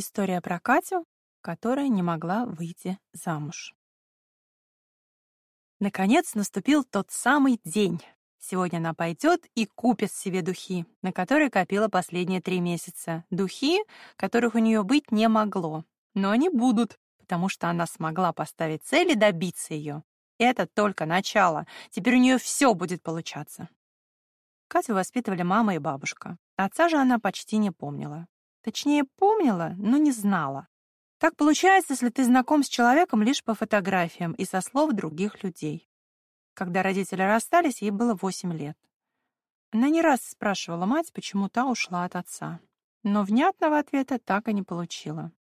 История про Катю, которая не могла выйти замуж. Наконец наступил тот самый день. Сегодня она пойдет и купит себе духи, на которые копила последние три месяца. Духи, которых у нее быть не могло. Но они будут, потому что она смогла поставить цель и добиться ее. Это только начало. Теперь у нее все будет получаться. Катю воспитывали мама и бабушка. Отца же она почти не помнила. Точнее, помнила, но не знала. Так получается, если ты знаком с человеком лишь по фотографиям и со слов других людей. Когда родители расстались, ей было 8 лет. Она не раз спрашивала мать, почему та ушла от отца. Но внятного ответа так и не получила.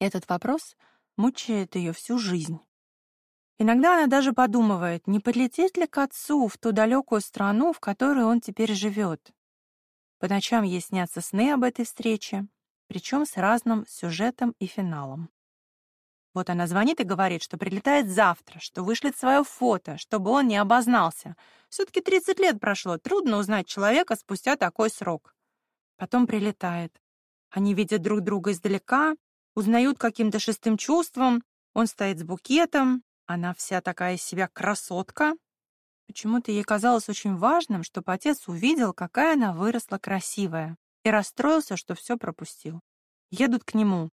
Этот вопрос мучает ее всю жизнь. Иногда она даже подумывает, не подлететь ли к отцу в ту далекую страну, в которой он теперь живет. По ночам ей снятся сны об этой встрече, причем с разным сюжетом и финалом. Вот она звонит и говорит, что прилетает завтра, что вышлет свое фото, чтобы он не обознался. Все-таки 30 лет прошло, трудно узнать человека спустя такой срок. Потом прилетает. Они видят друг друга издалека, узнают каким-то шестым чувством. Он стоит с букетом, она вся такая из себя красотка. Почему-то ей казалось очень важным, чтобы отец увидел, какая она выросла красивая и расстроился, что все пропустил. Едут к нему.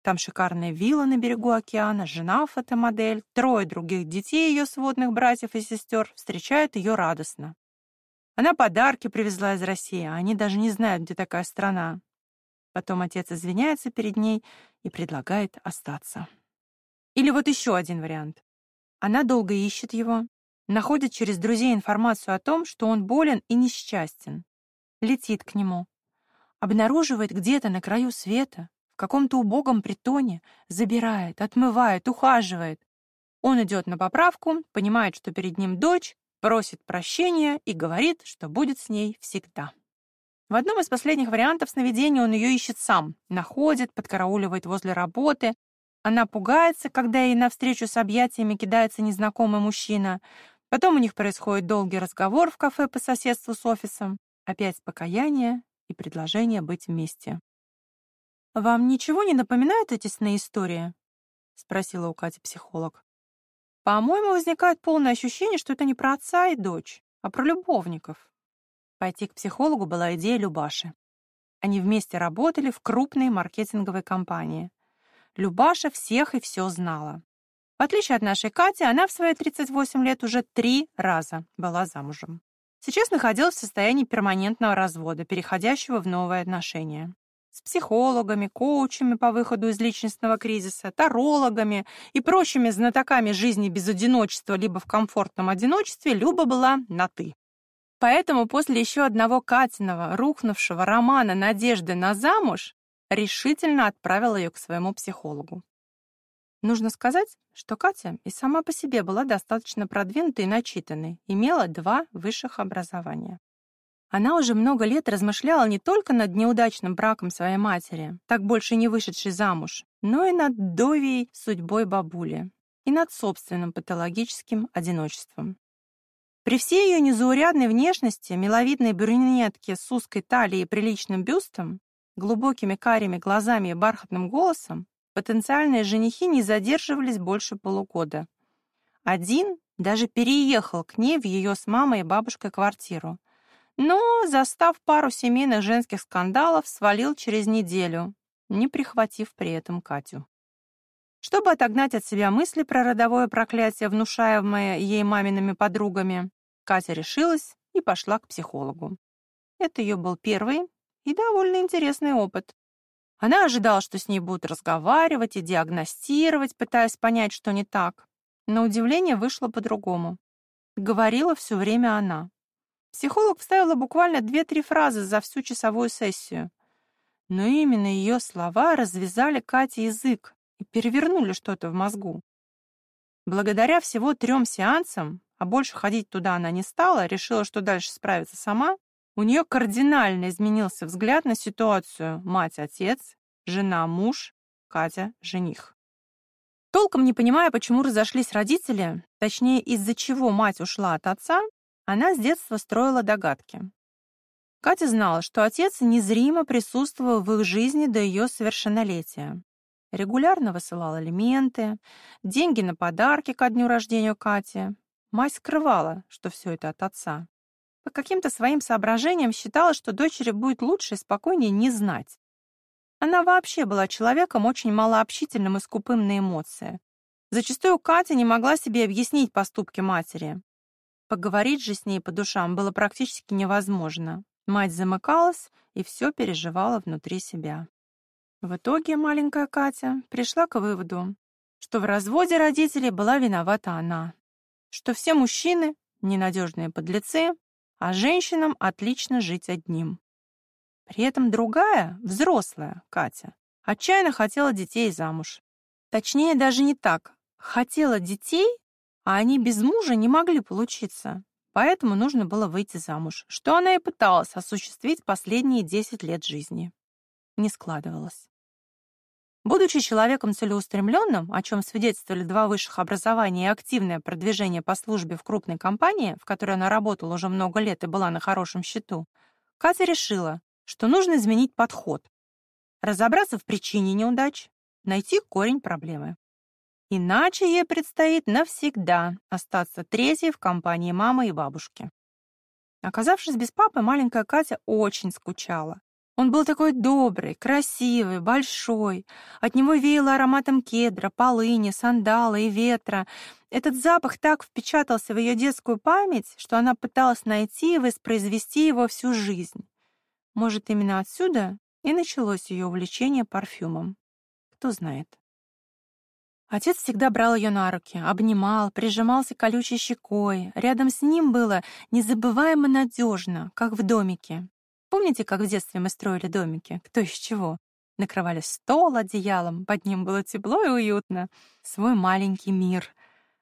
Там шикарная вилла на берегу океана, жена фотомодель, трое других детей ее сводных братьев и сестер встречают ее радостно. Она подарки привезла из России, а они даже не знают, где такая страна. Потом отец извиняется перед ней и предлагает остаться. Или вот еще один вариант. Она долго ищет его, находит через друзей информацию о том, что он болен и несчастен, летит к нему, обнаруживает где-то на краю света, в каком-то убогом притоне, забирает, отмывает, ухаживает. Он идет на поправку, понимает, что перед ним дочь, просит прощения и говорит, что будет с ней всегда. В одном из последних вариантов сновидения он ее ищет сам, находит, подкарауливает возле работы. Она пугается, когда ей навстречу с объятиями кидается незнакомый мужчина. Потом у них происходит долгий разговор в кафе по соседству с офисом. Опять покаяние и предложение быть вместе. «Вам ничего не напоминают эти сны истории?» — спросила у Кати психолог. «По-моему, возникает полное ощущение, что это не про отца и дочь, а про любовников». Пойти к психологу была идея Любаши. Они вместе работали в крупной маркетинговой компании. Любаша всех и все знала. В отличие от нашей Кати, она в свои 38 лет уже три раза была замужем. Сейчас находилась в состоянии перманентного развода, переходящего в новые отношения. С психологами, коучами по выходу из личностного кризиса, тарологами и прочими знатоками жизни без одиночества либо в комфортном одиночестве Люба была на «ты». Поэтому после еще одного Катиного, рухнувшего романа «Надежды на замуж» решительно отправила ее к своему психологу. Нужно сказать, что Катя и сама по себе была достаточно продвинутой и начитанной, имела два высших образования. Она уже много лет размышляла не только над неудачным браком своей матери, так больше не вышедшей замуж, но и над довией судьбой бабули и над собственным патологическим одиночеством. При всей ее незаурядной внешности, миловидной брюнетке с узкой талией и приличным бюстом, глубокими карими глазами и бархатным голосом, Потенциальные женихи не задерживались больше полугода. Один даже переехал к ней в ее с мамой и бабушкой квартиру. Но, застав пару семейных женских скандалов, свалил через неделю, не прихватив при этом Катю. Чтобы отогнать от себя мысли про родовое проклятие, внушаемое ей мамиными подругами, Катя решилась и пошла к психологу. Это ее был первый и довольно интересный опыт. Она ожидала, что с ней будут разговаривать и диагностировать, пытаясь понять, что не так. На удивление вышло по-другому. Говорила все время она. Психолог вставила буквально две-три фразы за всю часовую сессию. Но именно ее слова развязали Кате язык и перевернули что-то в мозгу. Благодаря всего трем сеансам, а больше ходить туда она не стала, решила, что дальше справится сама, у нее кардинально изменился взгляд на ситуацию мать-отец, жена-муж, Катя-жених. Толком не понимая, почему разошлись родители, точнее, из-за чего мать ушла от отца, она с детства строила догадки. Катя знала, что отец незримо присутствовал в их жизни до ее совершеннолетия. Регулярно высылал алименты, деньги на подарки ко дню рождения Кати. Мать скрывала, что все это от отца. По каким-то своим соображениям считала, что дочери будет лучше и спокойнее не знать. Она вообще была человеком очень малообщительным и скупым на эмоции. Зачастую Катя не могла себе объяснить поступки матери. Поговорить же с ней по душам было практически невозможно. Мать замыкалась и все переживала внутри себя. В итоге маленькая Катя пришла к выводу, что в разводе родителей была виновата она, что все мужчины — ненадежные подлецы, а женщинам отлично жить одним. При этом другая, взрослая Катя, отчаянно хотела детей замуж. Точнее, даже не так. Хотела детей, а они без мужа не могли получиться. Поэтому нужно было выйти замуж, что она и пыталась осуществить последние 10 лет жизни. Не складывалось. Будучи человеком целеустремленным, о чем свидетельствовали два высших образования и активное продвижение по службе в крупной компании, в которой она работала уже много лет и была на хорошем счету, Катя решила, что нужно изменить подход, разобраться в причине неудач, найти корень проблемы. Иначе ей предстоит навсегда остаться третьей в компании мамы и бабушки. Оказавшись без папы, маленькая Катя очень скучала. Он был такой добрый, красивый, большой. От него веяло ароматом кедра, полыни, сандала и ветра. Этот запах так впечатался в ее детскую память, что она пыталась найти и воспроизвести его всю жизнь. Может, именно отсюда и началось ее увлечение парфюмом. Кто знает. Отец всегда брал ее на руки, обнимал, прижимался колючей щекой. Рядом с ним было незабываемо надежно, как в домике. Помните, как в детстве мы строили домики? Кто из чего? Накрывали стол одеялом, под ним было тепло и уютно. Свой маленький мир.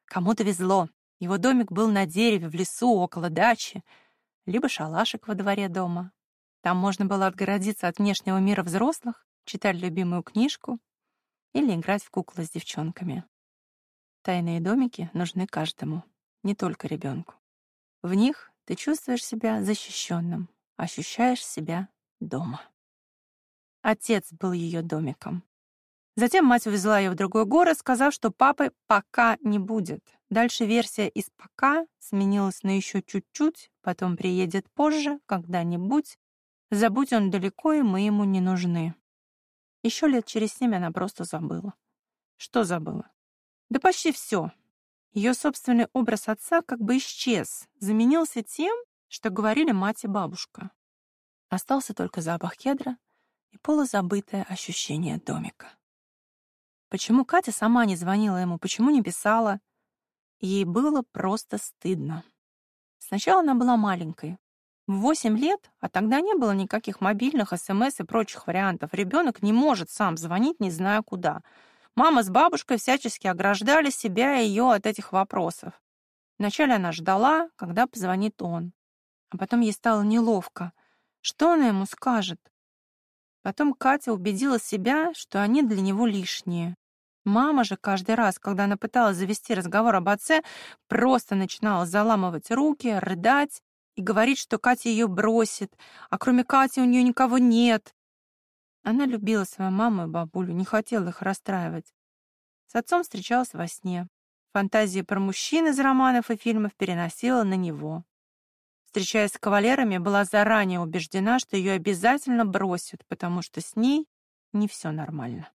Кому-то везло. Его домик был на дереве, в лесу, около дачи. Либо шалашик во дворе дома. Там можно было отгородиться от внешнего мира взрослых, читать любимую книжку или играть в куклы с девчонками. Тайные домики нужны каждому, не только ребенку. В них ты чувствуешь себя защищенным, ощущаешь себя дома. Отец был ее домиком. Затем мать увезла ее в другой город, сказав, что папы пока не будет. Дальше версия из «пока» сменилась на еще чуть-чуть, потом приедет позже, когда-нибудь. Забудь он далеко, и мы ему не нужны. Еще лет через семь она просто забыла. Что забыла? Да почти все. Ее собственный образ отца как бы исчез, заменился тем, что говорили мать и бабушка. Остался только запах кедра и полузабытое ощущение домика. Почему Катя сама не звонила ему, почему не писала? Ей было просто стыдно. Сначала она была маленькой. В 8 лет, а тогда не было никаких мобильных, СМС и прочих вариантов, ребенок не может сам звонить, не зная куда. Мама с бабушкой всячески ограждали себя и ее от этих вопросов. Вначале она ждала, когда позвонит он. А потом ей стало неловко. Что она ему скажет? Потом Катя убедила себя, что они для него лишние. Мама же каждый раз, когда она пыталась завести разговор об отце, просто начинала заламывать руки, рыдать и говорить, что Катя ее бросит, а кроме Кати у нее никого нет. Она любила свою маму и бабулю, не хотела их расстраивать. С отцом встречалась во сне. Фантазии про мужчин из романов и фильмов переносила на него встречаясь с кавалерами, была заранее убеждена, что ее обязательно бросят, потому что с ней не все нормально.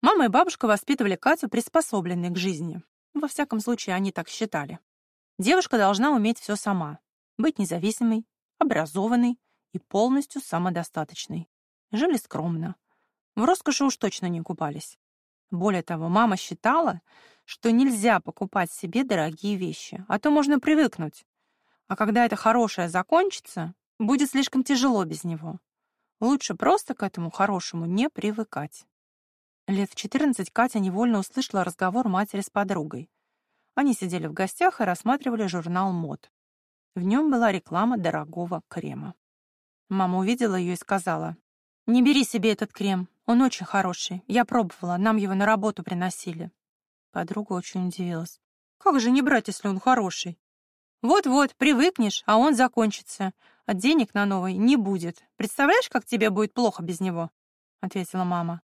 Мама и бабушка воспитывали Катю приспособленной к жизни. Во всяком случае, они так считали. Девушка должна уметь все сама, быть независимой, образованной и полностью самодостаточной. Жили скромно. В роскоши уж точно не купались. Более того, мама считала, что нельзя покупать себе дорогие вещи, а то можно привыкнуть, а когда это хорошее закончится, будет слишком тяжело без него. Лучше просто к этому хорошему не привыкать. Лет в 14 Катя невольно услышала разговор матери с подругой. Они сидели в гостях и рассматривали журнал мод. В нем была реклама дорогого крема. Мама увидела ее и сказала, «Не бери себе этот крем, он очень хороший. Я пробовала, нам его на работу приносили». Подруга очень удивилась. «Как же не брать, если он хороший?» Вот-вот, привыкнешь, а он закончится. а денег на новый не будет. Представляешь, как тебе будет плохо без него?» — ответила мама.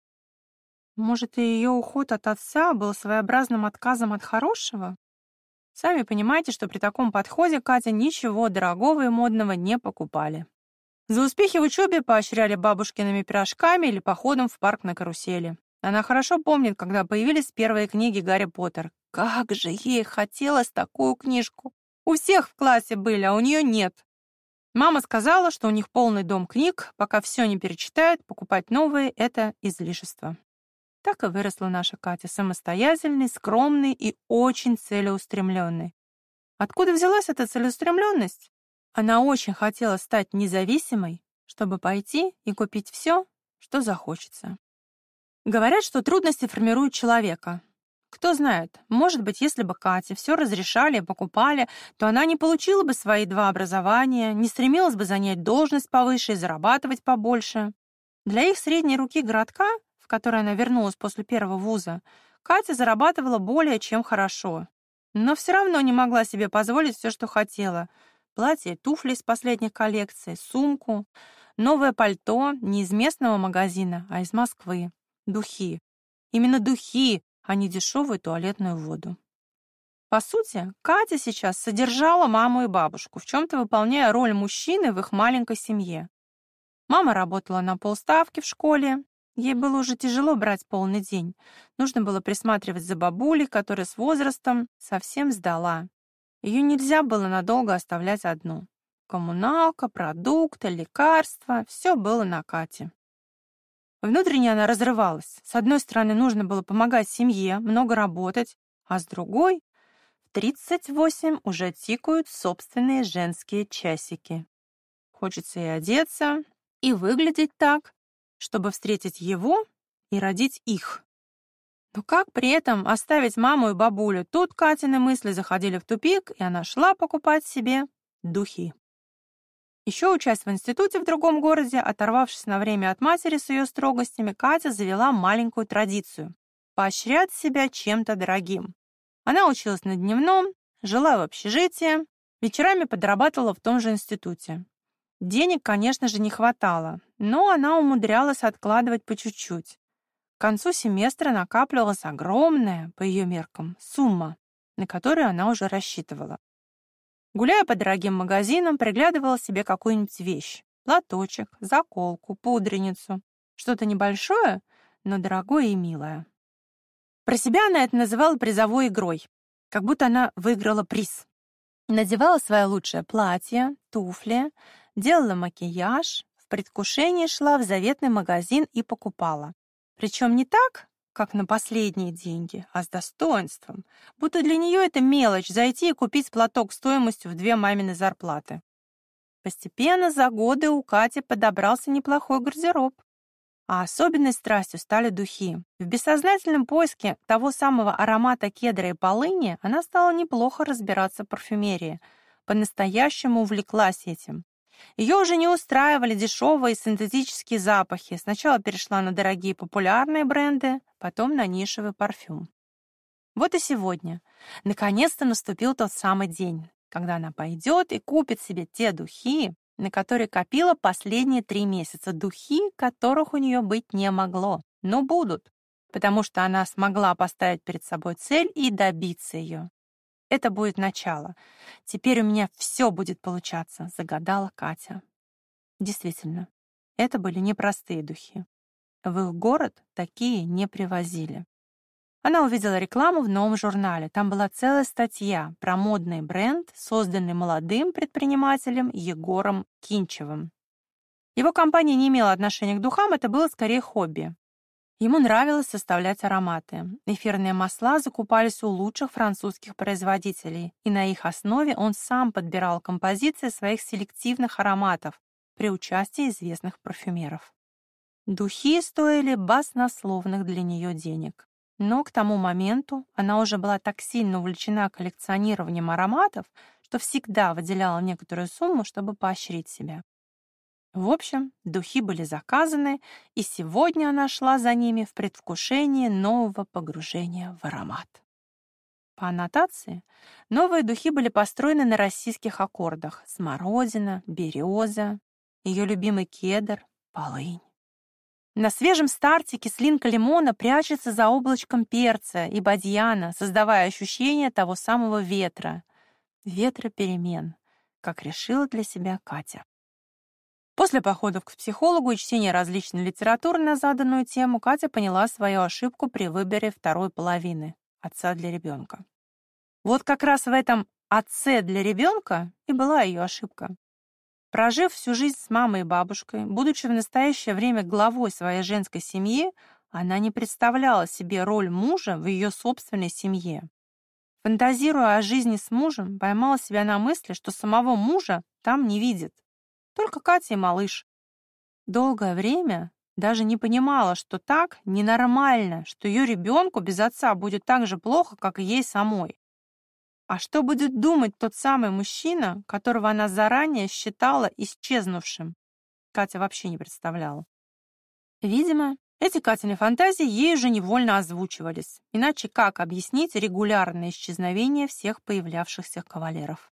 Может, и ее уход от отца был своеобразным отказом от хорошего? Сами понимаете, что при таком подходе Катя ничего дорогого и модного не покупали. За успехи в учебе поощряли бабушкиными пирожками или походом в парк на карусели. Она хорошо помнит, когда появились первые книги Гарри Поттер. Как же ей хотелось такую книжку! У всех в классе были, а у нее нет. Мама сказала, что у них полный дом книг, пока все не перечитают, покупать новые — это излишество. Так и выросла наша Катя, самостоятельной, скромной и очень целеустремленной. Откуда взялась эта целеустремленность? Она очень хотела стать независимой, чтобы пойти и купить все, что захочется. Говорят, что трудности формируют человека, кто знает, может быть, если бы Кате все разрешали и покупали, то она не получила бы свои два образования, не стремилась бы занять должность повыше и зарабатывать побольше. Для их средней руки городка, в который она вернулась после первого вуза, Катя зарабатывала более чем хорошо. Но все равно не могла себе позволить все, что хотела. Платье, туфли из последних коллекций, сумку, новое пальто не из местного магазина, а из Москвы, духи. Именно духи, а не дешевую туалетную воду. По сути, Катя сейчас содержала маму и бабушку, в чем-то выполняя роль мужчины в их маленькой семье. Мама работала на полставки в школе. Ей было уже тяжело брать полный день. Нужно было присматривать за бабулей, которая с возрастом совсем сдала. Ее нельзя было надолго оставлять одну. Коммуналка, продукты, лекарства — все было на Кате. Внутренне она разрывалась. С одной стороны, нужно было помогать семье, много работать, а с другой — в 38 уже тикают собственные женские часики. Хочется и одеться, и выглядеть так, чтобы встретить его и родить их. Но как при этом оставить маму и бабулю? Тут Катины мысли заходили в тупик, и она шла покупать себе духи. Еще учась в институте в другом городе, оторвавшись на время от матери с ее строгостями, Катя завела маленькую традицию — поощрять себя чем-то дорогим. Она училась на дневном, жила в общежитии, вечерами подрабатывала в том же институте. Денег, конечно же, не хватало, но она умудрялась откладывать по чуть-чуть. К концу семестра накапливалась огромная, по ее меркам, сумма, на которую она уже рассчитывала. Гуляя по дорогим магазинам, приглядывала себе какую-нибудь вещь. Платочек, заколку, пудреницу. Что-то небольшое, но дорогое и милое. Про себя она это называла призовой игрой, как будто она выиграла приз. Надевала свое лучшее платье, туфли, делала макияж, в предвкушении шла в заветный магазин и покупала. Причем не так, как на последние деньги, а с достоинством, будто для нее это мелочь зайти и купить платок стоимостью в две мамины зарплаты. Постепенно за годы у Кати подобрался неплохой гардероб. А особенной страстью стали духи. В бессознательном поиске того самого аромата кедра и полыни она стала неплохо разбираться в парфюмерии. По-настоящему увлеклась этим. Ее уже не устраивали дешевые синтетические запахи. Сначала перешла на дорогие популярные бренды, потом на нишевый парфюм. Вот и сегодня. Наконец-то наступил тот самый день, когда она пойдет и купит себе те духи, на которые копила последние три месяца. Духи, которых у нее быть не могло, но будут, потому что она смогла поставить перед собой цель и добиться ее. Это будет начало. Теперь у меня все будет получаться, загадала Катя. Действительно, это были непростые духи. В их город такие не привозили. Она увидела рекламу в новом журнале. Там была целая статья про модный бренд, созданный молодым предпринимателем Егором Кинчевым. Его компания не имела отношения к духам, это было скорее хобби. Ему нравилось составлять ароматы. Эфирные масла закупались у лучших французских производителей, и на их основе он сам подбирал композиции своих селективных ароматов при участии известных парфюмеров. Духи стоили баснословных для нее денег. Но к тому моменту она уже была так сильно увлечена коллекционированием ароматов, что всегда выделяла некоторую сумму, чтобы поощрить себя. В общем, духи были заказаны, и сегодня она шла за ними в предвкушении нового погружения в аромат. По аннотации, новые духи были построены на российских аккордах — смородина, береза, ее любимый кедр, полынь. На свежем старте кислинка лимона прячется за облачком перца и бадьяна, создавая ощущение того самого ветра. Ветра перемен, как решила для себя Катя. После походов к психологу и чтения различной литературы на заданную тему Катя поняла свою ошибку при выборе второй половины — отца для ребенка. Вот как раз в этом «отце для ребенка» и была ее ошибка. Прожив всю жизнь с мамой и бабушкой, будучи в настоящее время главой своей женской семьи, она не представляла себе роль мужа в ее собственной семье. Фантазируя о жизни с мужем, поймала себя на мысли, что самого мужа там не видит. Только Катя и малыш. Долгое время даже не понимала, что так ненормально, что ее ребенку без отца будет так же плохо, как и ей самой. А что будет думать тот самый мужчина, которого она заранее считала исчезнувшим? Катя вообще не представляла. Видимо, эти Катины фантазии ей уже невольно озвучивались. Иначе как объяснить регулярное исчезновение всех появлявшихся кавалеров?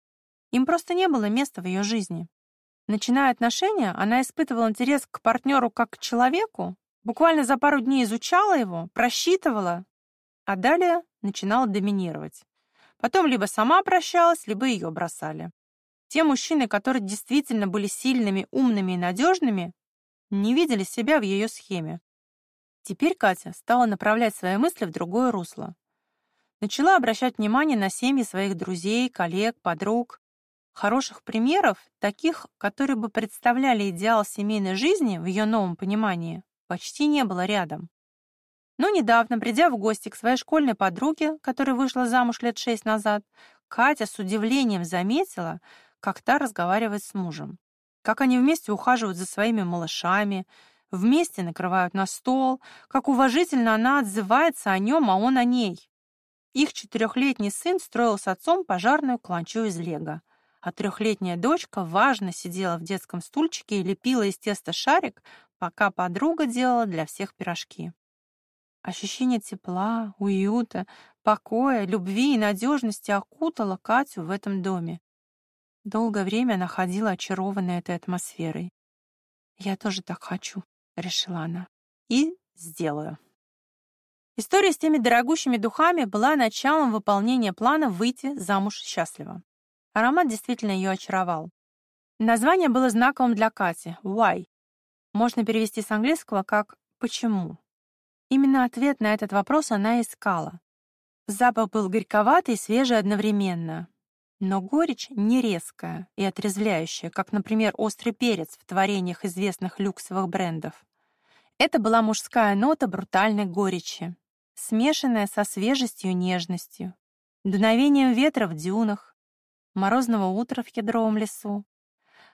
Им просто не было места в ее жизни. Начиная отношения, она испытывала интерес к партнеру как к человеку, буквально за пару дней изучала его, просчитывала, а далее начинала доминировать. Потом либо сама прощалась, либо ее бросали. Те мужчины, которые действительно были сильными, умными и надежными, не видели себя в ее схеме. Теперь Катя стала направлять свои мысли в другое русло. Начала обращать внимание на семьи своих друзей, коллег, подруг. Хороших примеров, таких, которые бы представляли идеал семейной жизни в ее новом понимании, почти не было рядом. Но недавно, придя в гости к своей школьной подруге, которая вышла замуж лет шесть назад, Катя с удивлением заметила, как та разговаривает с мужем. Как они вместе ухаживают за своими малышами, вместе накрывают на стол, как уважительно она отзывается о нем, а он о ней. Их четырехлетний сын строил с отцом пожарную кланчу из лего, а трехлетняя дочка важно сидела в детском стульчике и лепила из теста шарик, пока подруга делала для всех пирожки. Ощущение тепла, уюта, покоя, любви и надежности окутало Катю в этом доме. Долгое время она ходила очарованная этой атмосферой. «Я тоже так хочу», — решила она. «И сделаю». История с теми дорогущими духами была началом выполнения плана выйти замуж счастливо. Аромат действительно ее очаровал. Название было знаковым для Кати — «Why». Можно перевести с английского как «почему». Именно ответ на этот вопрос она искала. Запах был горьковатый и свежий одновременно. Но горечь не резкая и отрезвляющая, как, например, острый перец в творениях известных люксовых брендов. Это была мужская нота брутальной горечи, смешанная со свежестью и нежностью, дуновением ветра в дюнах, морозного утра в кедровом лесу,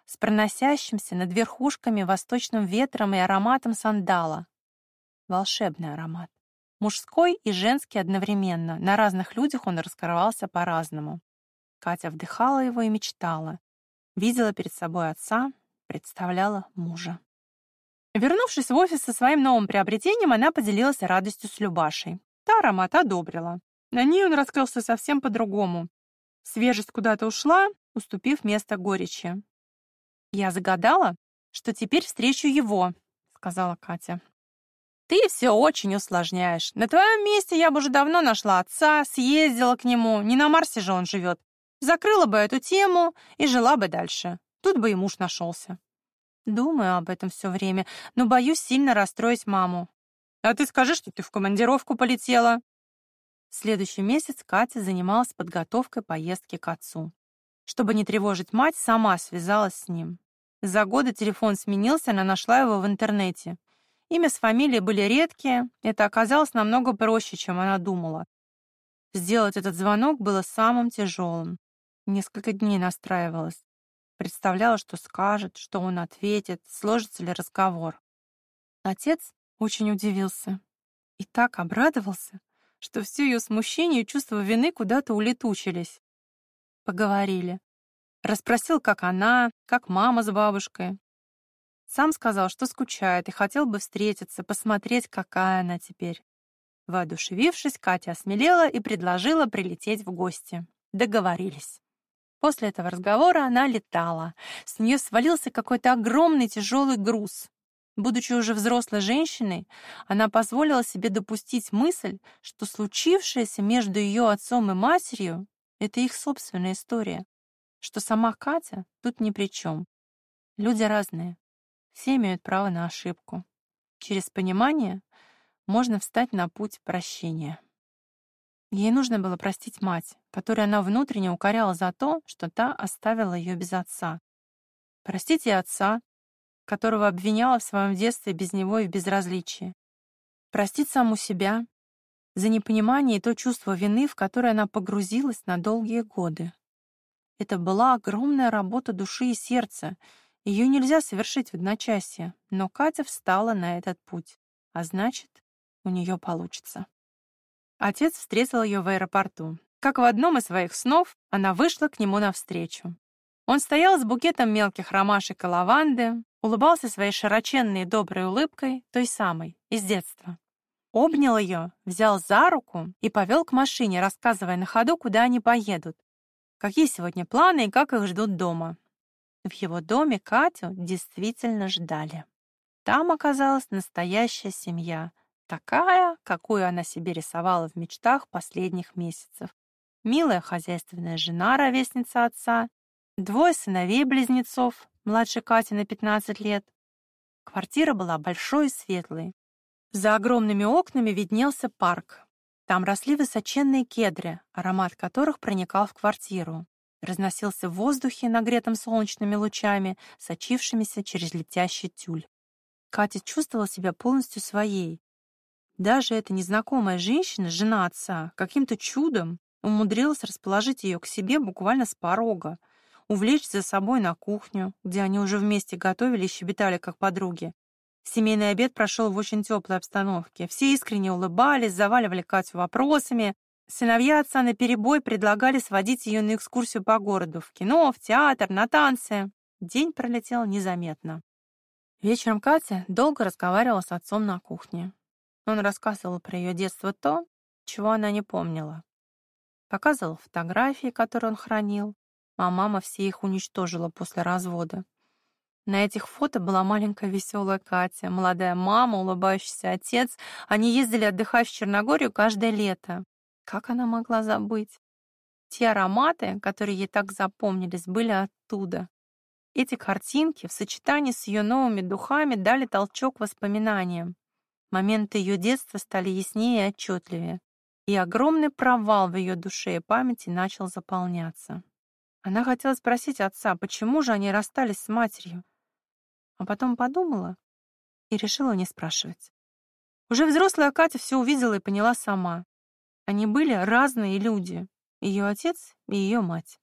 с проносящимся над верхушками восточным ветром и ароматом сандала, волшебный аромат. Мужской и женский одновременно. На разных людях он раскрывался по-разному. Катя вдыхала его и мечтала. Видела перед собой отца, представляла мужа. Вернувшись в офис со своим новым приобретением, она поделилась радостью с Любашей. Та аромат одобрила. На ней он раскрылся совсем по-другому. Свежесть куда-то ушла, уступив место горечи. «Я загадала, что теперь встречу его», — сказала Катя. Ты все очень усложняешь. На твоем месте я бы уже давно нашла отца, съездила к нему. Не на Марсе же он живет. Закрыла бы эту тему и жила бы дальше. Тут бы и муж нашелся. Думаю об этом все время, но боюсь сильно расстроить маму. А ты скажи, что ты в командировку полетела. Следующий месяц Катя занималась подготовкой поездки к отцу. Чтобы не тревожить мать, сама связалась с ним. За годы телефон сменился, она нашла его в интернете. Имя с фамилией были редкие, это оказалось намного проще, чем она думала. Сделать этот звонок было самым тяжелым. Несколько дней настраивалась. Представляла, что скажет, что он ответит, сложится ли разговор. Отец очень удивился и так обрадовался, что все ее смущение и чувство вины куда-то улетучились. Поговорили. Расспросил, как она, как мама с бабушкой, сам сказал, что скучает и хотел бы встретиться, посмотреть, какая она теперь. Воодушевившись, Катя осмелела и предложила прилететь в гости. Договорились. После этого разговора она летала. С нее свалился какой-то огромный тяжелый груз. Будучи уже взрослой женщиной, она позволила себе допустить мысль, что случившееся между ее отцом и матерью — это их собственная история, что сама Катя тут ни при чем. Люди разные, все имеют право на ошибку. Через понимание можно встать на путь прощения. Ей нужно было простить мать, которую она внутренне укоряла за то, что та оставила ее без отца. Простить и отца, которого обвиняла в своем детстве без него и в безразличии. Простить саму себя за непонимание и то чувство вины, в которое она погрузилась на долгие годы. Это была огромная работа души и сердца. Ее нельзя совершить в одночасье, но Катя встала на этот путь, а значит, у нее получится. Отец встретил ее в аэропорту. Как в одном из своих снов, она вышла к нему навстречу. Он стоял с букетом мелких ромашек и лаванды, улыбался своей широченной доброй улыбкой, той самой, из детства. Обнял ее, взял за руку и повел к машине, рассказывая на ходу, куда они поедут, какие сегодня планы и как их ждут дома. В его доме Катю действительно ждали. Там оказалась настоящая семья, Такая, какую она себе рисовала в мечтах последних месяцев. Милая хозяйственная жена, ровесница отца, двое сыновей-близнецов, младше Кати на 15 лет. Квартира была большой и светлой. За огромными окнами виднелся парк. Там росли высоченные кедры, аромат которых проникал в квартиру. Разносился в воздухе, нагретом солнечными лучами, сочившимися через летящий тюль. Катя чувствовала себя полностью своей, даже эта незнакомая женщина, жена отца, каким-то чудом умудрилась расположить ее к себе буквально с порога, увлечь за собой на кухню, где они уже вместе готовили и щебетали как подруги. Семейный обед прошел в очень теплой обстановке. Все искренне улыбались, заваливали Катю вопросами. Сыновья отца наперебой предлагали сводить ее на экскурсию по городу, в кино, в театр, на танцы. День пролетел незаметно. Вечером Катя долго разговаривала с отцом на кухне. Он рассказывал про ее детство то, чего она не помнила. Показывал фотографии, которые он хранил, а мама все их уничтожила после развода. На этих фото была маленькая веселая Катя, молодая мама, улыбающийся отец. Они ездили отдыхать в Черногорию каждое лето. Как она могла забыть? Те ароматы, которые ей так запомнились, были оттуда. Эти картинки в сочетании с ее новыми духами дали толчок воспоминаниям. Моменты ее детства стали яснее и отчетливее, и огромный провал в ее душе и памяти начал заполняться. Она хотела спросить отца, почему же они расстались с матерью, а потом подумала и решила не спрашивать. Уже взрослая Катя все увидела и поняла сама. Они были разные люди, ее отец и ее мать.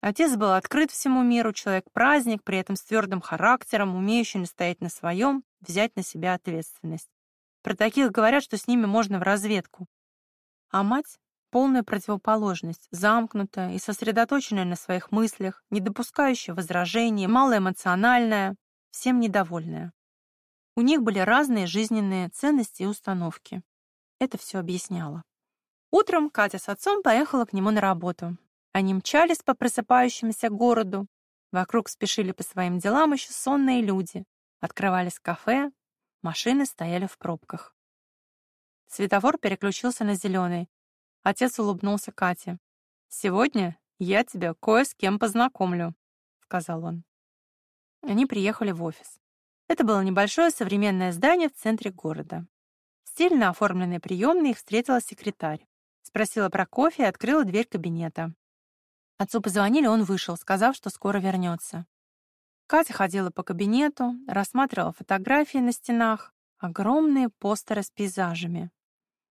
Отец был открыт всему миру, человек-праздник, при этом с твердым характером, умеющий настоять на своем, взять на себя ответственность. Про таких говорят, что с ними можно в разведку. А мать — полная противоположность, замкнутая и сосредоточенная на своих мыслях, не допускающая возражений, малоэмоциональная, всем недовольная. У них были разные жизненные ценности и установки. Это все объясняло. Утром Катя с отцом поехала к нему на работу. Они мчались по просыпающемуся городу. Вокруг спешили по своим делам еще сонные люди. Открывались кафе, Машины стояли в пробках. Светофор переключился на зеленый. Отец улыбнулся Кате. «Сегодня я тебя кое с кем познакомлю», — сказал он. Они приехали в офис. Это было небольшое современное здание в центре города. Стильно оформленной приемной их встретила секретарь. Спросила про кофе и открыла дверь кабинета. Отцу позвонили, он вышел, сказав, что скоро вернется. Катя ходила по кабинету, рассматривала фотографии на стенах, огромные постеры с пейзажами.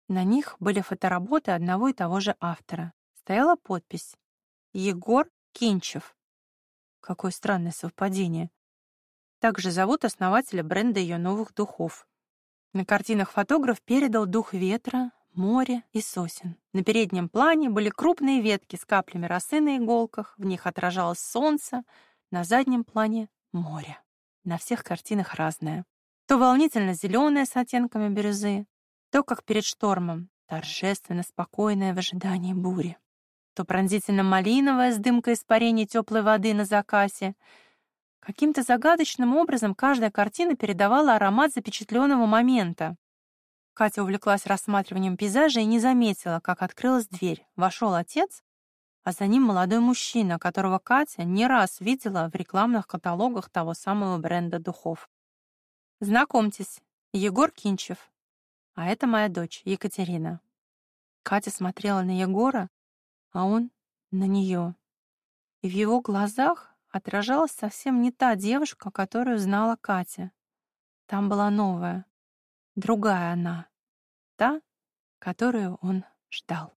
На них были фотоработы одного и того же автора. Стояла подпись «Егор Кинчев». Какое странное совпадение. Также зовут основателя бренда ее новых духов. На картинах фотограф передал дух ветра, моря и сосен. На переднем плане были крупные ветки с каплями росы на иголках, в них отражалось солнце, на заднем плане море. На всех картинах разное. То волнительно зеленое с оттенками бирюзы, То, как перед штормом, торжественно спокойное в ожидании бури, то пронзительно малиновое с дымкой испарений теплой воды на закате. Каким-то загадочным образом каждая картина передавала аромат запечатленного момента. Катя увлеклась рассматриванием пейзажа и не заметила, как открылась дверь. Вошел отец, а за ним молодой мужчина, которого Катя не раз видела в рекламных каталогах того самого бренда духов. Знакомьтесь, Егор Кинчев. А это моя дочь, Екатерина. Катя смотрела на Егора, а он на нее. И в его глазах отражалась совсем не та девушка, которую знала Катя. Там была новая, другая она, та, которую он ждал.